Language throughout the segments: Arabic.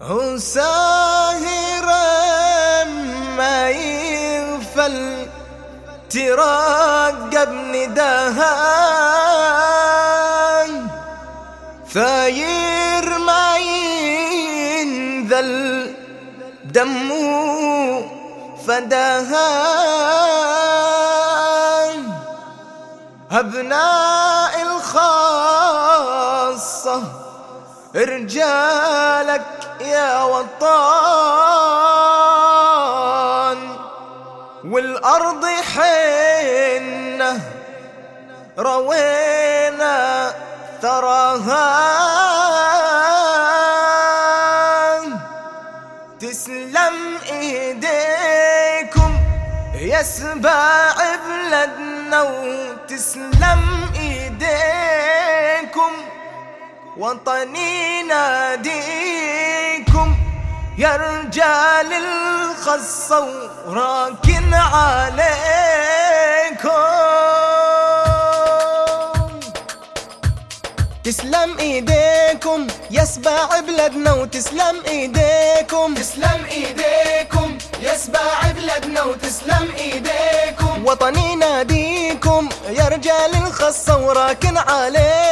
وساهرا ما ينفل ترقب نداها فاير ما ينذل دمه فداها أبناء الخاصة رجالك الوطن والأرض حنة روينا ثراها تسلم إيديكم يا سباع بلدنا وتسلم إيديكم وطني ناديك يا رجال الخصة وراكن عليكم. تسلم إيديكم يا سباع بلدنا وتسلم إيديكم. تسلم إيديكم يا سباع بلدنا وتسلم إيديكم. وطني ناديكم يا رجال الخصة وراكن عليكم.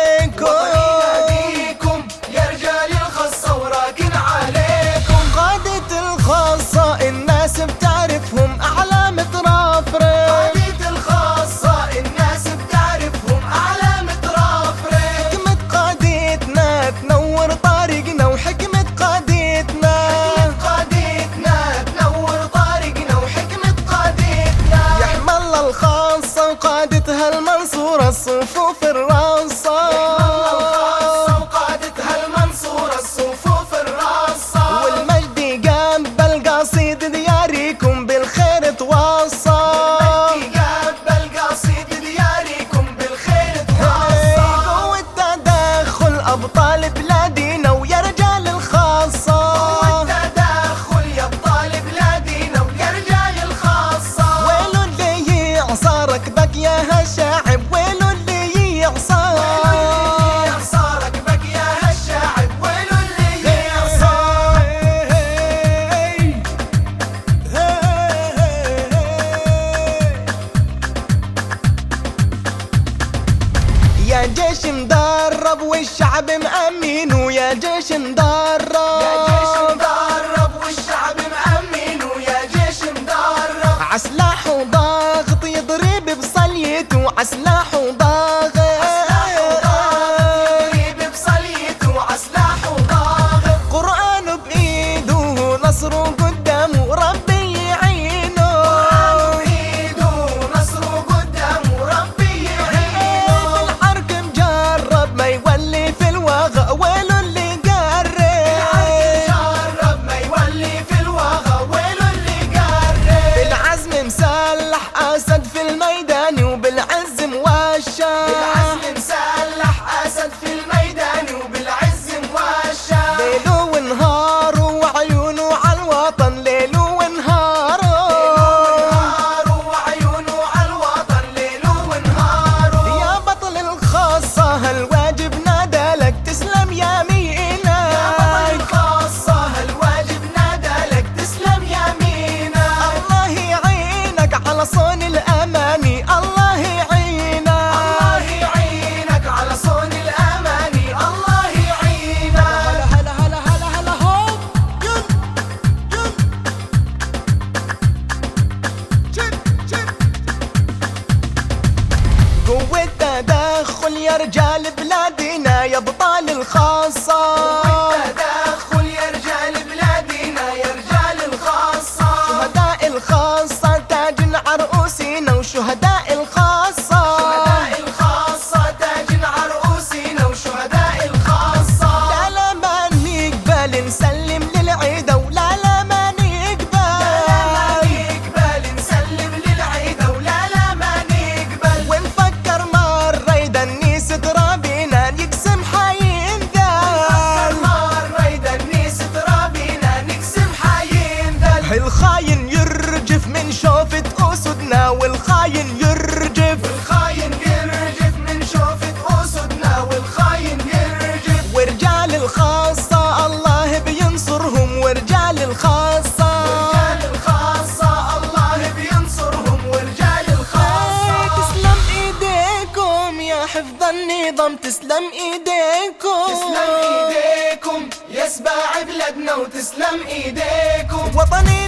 مأمن ويا جيش مدرب والشعب مأمن ويا جيش مدرب عسلاح وضغط يضرب بصليته عسلاح وضغط لبلادنا يا ابطال الخاصة. حفظ النظام تسلم إيديكم. تسلم إيديكم يسبع بلادنا وتسلم إيديكم. وطني